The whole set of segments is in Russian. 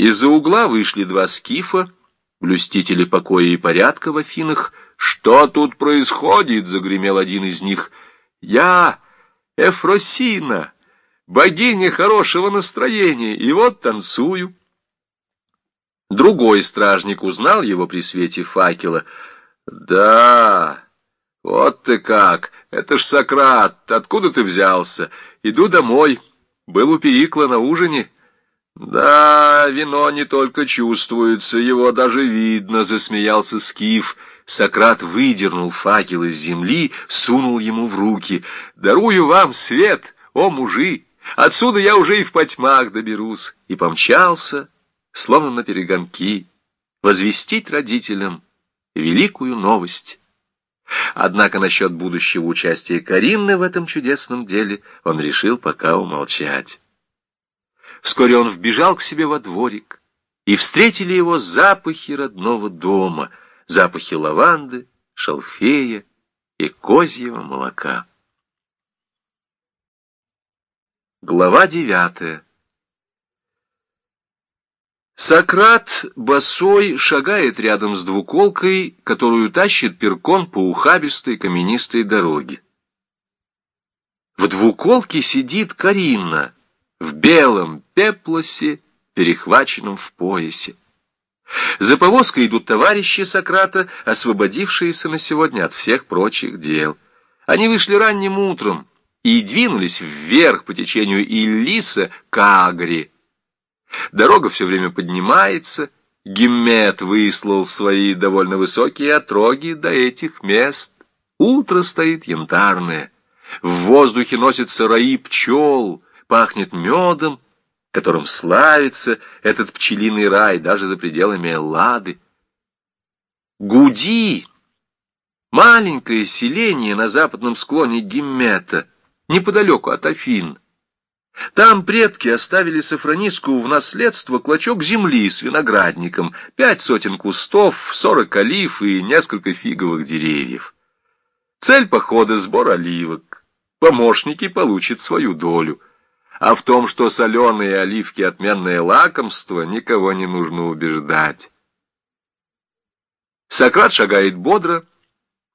Из-за угла вышли два скифа, блюстители покоя и порядка в Афинах. «Что тут происходит?» — загремел один из них. «Я Эфросина, богиня хорошего настроения, и вот танцую». Другой стражник узнал его при свете факела. «Да, вот ты как! Это ж Сократ! Откуда ты взялся? Иду домой. Был у Перикла на ужине». «Да, вино не только чувствуется, его даже видно», — засмеялся Скиф. Сократ выдернул факел из земли, сунул ему в руки. «Дарую вам свет, о мужи! Отсюда я уже и в потьмах доберусь!» И помчался, словно на перегонки, возвестить родителям великую новость. Однако насчет будущего участия Каринны в этом чудесном деле он решил пока умолчать. Вскоре он вбежал к себе во дворик, и встретили его запахи родного дома, запахи лаванды, шалфея и козьего молока. Глава девятая Сократ босой шагает рядом с двуколкой, которую тащит перкон по ухабистой каменистой дороге. В двуколке сидит Карина в белом пеплосе, перехваченном в поясе. За повозкой идут товарищи Сократа, освободившиеся на сегодня от всех прочих дел. Они вышли ранним утром и двинулись вверх по течению Иллиса к Агре, Дорога все время поднимается. Гиммет выслал свои довольно высокие отроги до этих мест. Утро стоит янтарное. В воздухе носятся раи пчел, пахнет медом, которым славится этот пчелиный рай даже за пределами Эллады. Гуди — маленькое селение на западном склоне Гиммета, неподалеку от Афин — там предки оставили Сафрониску в наследство клочок земли с виноградником, пять сотен кустов, сорок олив и несколько фиговых деревьев. Цель похода — сбор оливок. Помощники получат свою долю. А в том, что соленые оливки — отменное лакомство, никого не нужно убеждать. Сократ шагает бодро,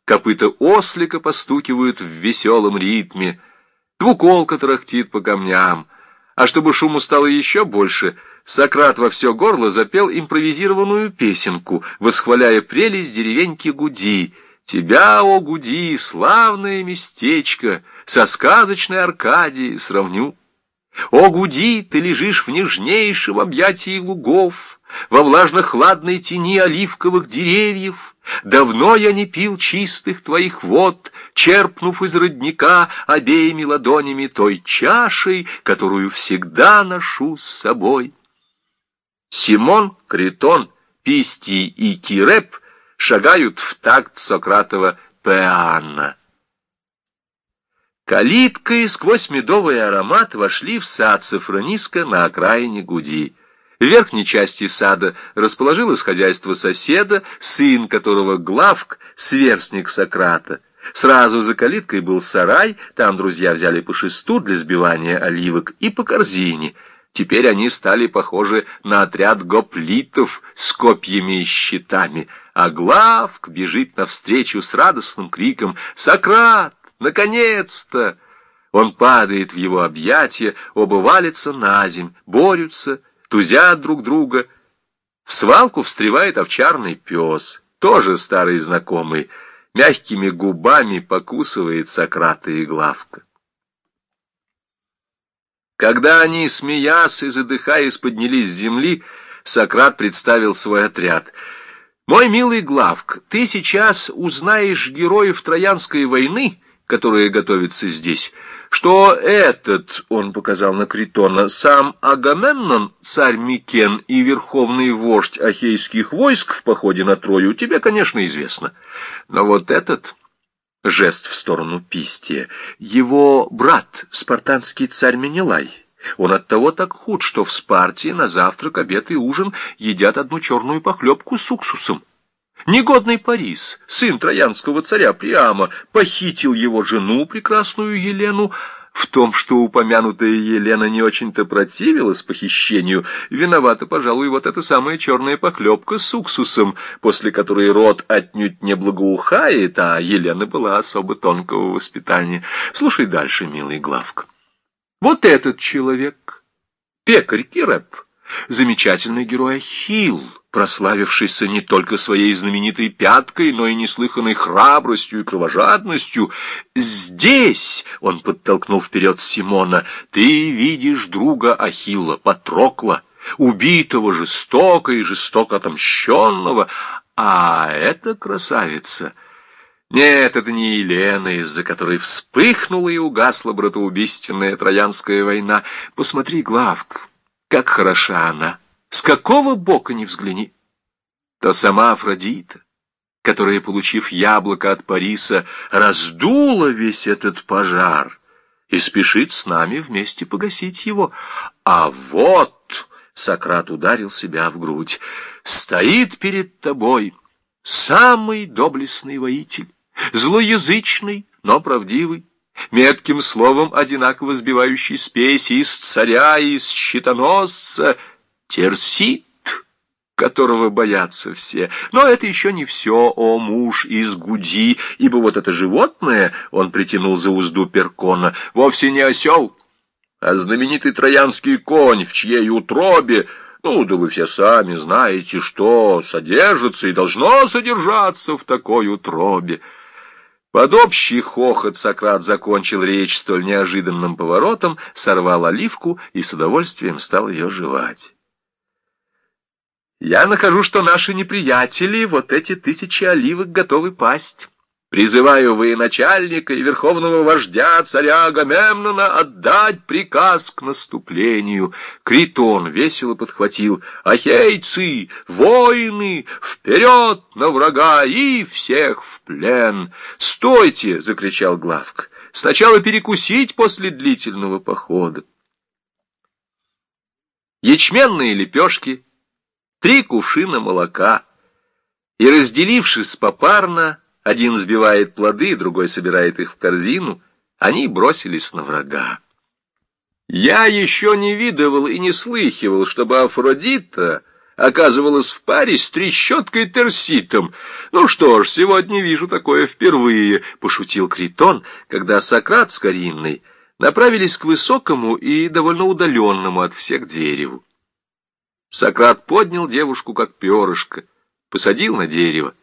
копыта ослика постукивают в веселом ритме — Двуколка тарахтит по камням. А чтобы шуму стало еще больше, Сократ во все горло запел импровизированную песенку, восхваляя прелесть деревеньки Гуди. «Тебя, о Гуди, славное местечко, со сказочной Аркадией сравню. О Гуди, ты лежишь в нежнейшем объятии лугов, во влажно-хладной тени оливковых деревьев». Давно я не пил чистых твоих вод, черпнув из родника обеими ладонями той чашей, которую всегда ношу с собой. Симон, Критон, Писти и Киреп шагают в такт Сократова Пеанна. Калиткой сквозь медовый аромат вошли в сад Сафрониска на окраине Гуди. В верхней части сада расположилось хозяйство соседа, сын которого Главк, сверстник Сократа. Сразу за калиткой был сарай, там друзья взяли по шесту для сбивания оливок и по корзине. Теперь они стали похожи на отряд гоплитов с копьями и щитами, а Главк бежит навстречу с радостным криком «Сократ! Наконец-то!» Он падает в его объятия, оба валятся на земь, борются, тузят друг друга. В свалку встревает овчарный пес, тоже старый знакомый, мягкими губами покусывает Сократа и Главка. Когда они, смеясь и задыхаясь, поднялись с земли, Сократ представил свой отряд. «Мой милый Главк, ты сейчас узнаешь героев Троянской войны, которые готовятся здесь» что этот, он показал на Критона, сам Агамемнон, царь Микен и верховный вождь ахейских войск в походе на Трою, тебе, конечно, известно. Но вот этот, жест в сторону Пистия, его брат, спартанский царь Менелай, он оттого так худ, что в Спарте на завтрак, обед и ужин едят одну черную похлебку с уксусом. Негодный Парис, сын троянского царя Приама, похитил его жену, прекрасную Елену, В том, что упомянутая Елена не очень-то противилась похищению, виновата, пожалуй, вот эта самая черная поклепка с уксусом, после которой рот отнюдь не благоухает, а Елена была особо тонкого воспитания. Слушай дальше, милый Главка. Вот этот человек, пекарь Киреп, замечательный герой Ахилл, прославившийся не только своей знаменитой пяткой, но и неслыханной храбростью и кровожадностью. Здесь, — он подтолкнул вперед Симона, — ты видишь друга Ахилла, Патрокла, убитого жестоко и жестоко отомщенного, а эта красавица... Нет, это не Елена, из-за которой вспыхнула и угасла братоубийственная Троянская война. Посмотри, Главк, как хороша она! С какого бока не взгляни? То сама Афродита, которая, получив яблоко от Париса, раздула весь этот пожар и спешит с нами вместе погасить его. А вот, Сократ ударил себя в грудь, стоит перед тобой самый доблестный воитель, злоязычный, но правдивый, метким словом одинаково сбивающий спесь из царя из щитоносца — Терсит, которого боятся все. Но это еще не все, о муж из Гуди, ибо вот это животное, он притянул за узду Перкона, вовсе не осел, а знаменитый троянский конь, в чьей утробе, ну, да вы все сами знаете, что содержится и должно содержаться в такой утробе. Под общий хохот Сократ закончил речь столь неожиданным поворотом, сорвал оливку и с удовольствием стал ее жевать. Я нахожу, что наши неприятели, вот эти тысячи оливок, готовы пасть. Призываю военачальника и верховного вождя царя Агамемнона отдать приказ к наступлению. Критон весело подхватил. Ахейцы, воины, вперед на врага и всех в плен. «Стойте!» — закричал Главк. «Сначала перекусить после длительного похода». Ячменные лепешки — три кувшина молока, и, разделившись попарно, один сбивает плоды, другой собирает их в корзину, они бросились на врага. Я еще не видывал и не слыхивал, чтобы Афродита оказывалась в паре с трещоткой Терситом. Ну что ж, сегодня вижу такое впервые, — пошутил Критон, когда Сократ с Каринной направились к высокому и довольно удаленному от всех дереву. Сократ поднял девушку, как перышко, посадил на дерево.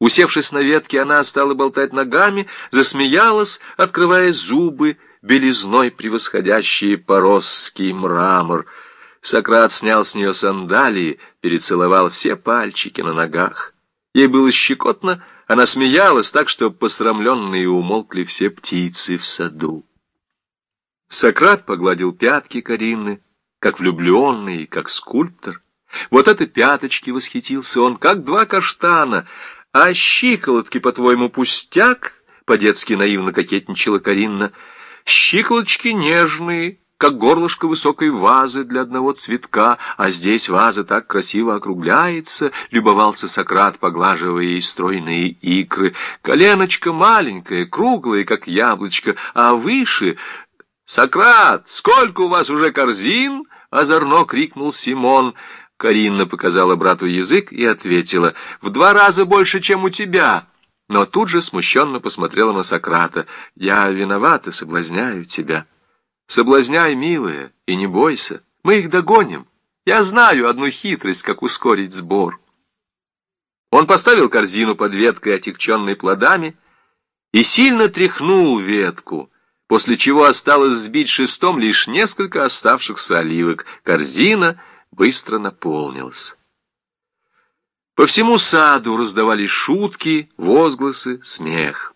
Усевшись на ветке, она стала болтать ногами, засмеялась, открывая зубы, белизной превосходящие поросский мрамор. Сократ снял с нее сандалии, перецеловал все пальчики на ногах. Ей было щекотно, она смеялась так, что посрамленные умолкли все птицы в саду. Сократ погладил пятки Карины, как влюбленный, как скульптор. Вот это пяточки восхитился он, как два каштана, а щиколотки, по-твоему, пустяк? По-детски наивно кокетничала Каринна. Щиколочки нежные, как горлышко высокой вазы для одного цветка, а здесь ваза так красиво округляется, любовался Сократ, поглаживая ей стройные икры. Коленочка маленькая, круглая, как яблочко, а выше «Сократ, сколько у вас уже корзин?» — озорно крикнул Симон. Каринна показала брату язык и ответила, «В два раза больше, чем у тебя». Но тут же смущенно посмотрела на Сократа. «Я виновата, соблазняю тебя». «Соблазняй, милая, и не бойся. Мы их догоним. Я знаю одну хитрость, как ускорить сбор». Он поставил корзину под веткой, отягченной плодами, и сильно тряхнул ветку — после чего осталось сбить шестом лишь несколько оставшихся оливок. Корзина быстро наполнилась. По всему саду раздавались шутки, возгласы, смех.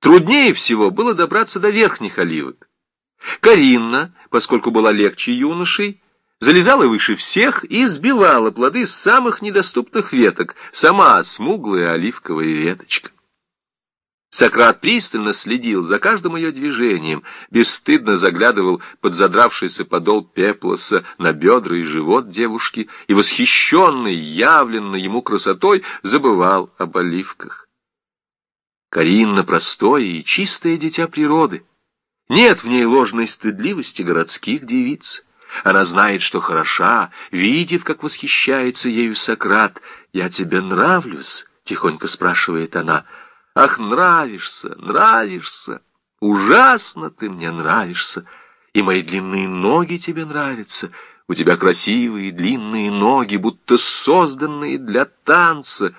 Труднее всего было добраться до верхних оливок. Каринна, поскольку была легче юношей, залезала выше всех и сбивала плоды с самых недоступных веток, сама смуглая оливковая веточка. Сократ пристально следил за каждым ее движением, бесстыдно заглядывал под задравшийся подол пеплоса на бедра и живот девушки и, восхищенный, явленной ему красотой, забывал об оливках. Каринна простое и чистое дитя природы, Нет в ней ложной стыдливости городских девиц. Она знает, что хороша, видит, как восхищается ею Сократ. «Я тебе нравлюсь?» — тихонько спрашивает она. «Ах, нравишься, нравишься! Ужасно ты мне нравишься! И мои длинные ноги тебе нравятся!» У тебя красивые длинные ноги, будто созданные для танца.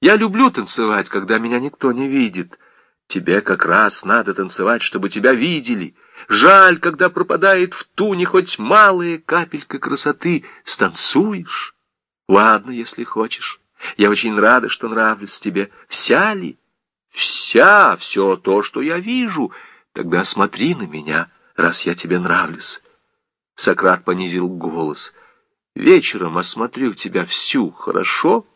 Я люблю танцевать, когда меня никто не видит. Тебе как раз надо танцевать, чтобы тебя видели. Жаль, когда пропадает в туне хоть малая капелька красоты. Станцуешь? Ладно, если хочешь. Я очень рада, что нравлюсь тебе. Вся ли? Вся, все то, что я вижу. Тогда смотри на меня, раз я тебе нравлюсь. Сократ понизил голос. «Вечером осмотрю тебя всю, хорошо?»